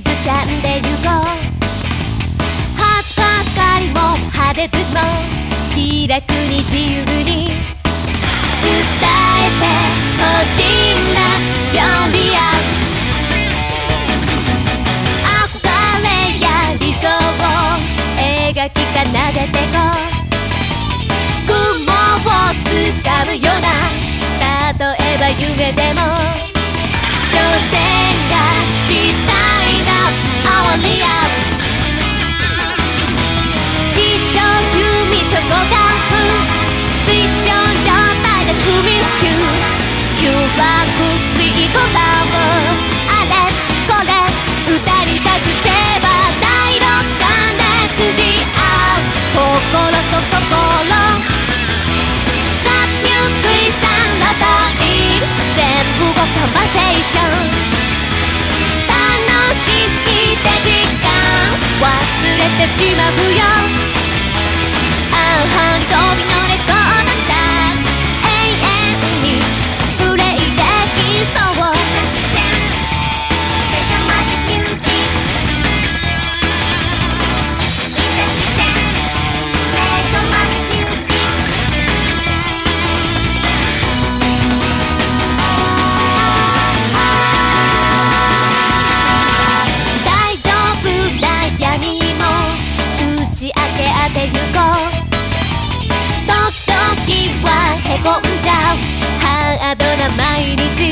はんでこう恥ずかしかりも派手ずも気楽に自由に伝えてほしいんだ呼び合う憧れや理想を描き奏でてこう。雲をつかむような。例えば夢でも。挑戦がしたいキューバックスイートダウンあれこれ歌いたくせば第六感で通じ合う心と心さゆっくりさんのイ全部がカンバセーション楽しすぎて時間忘れてしまうよ。ってゆこう。時々はへこんじゃう。ハードな毎日。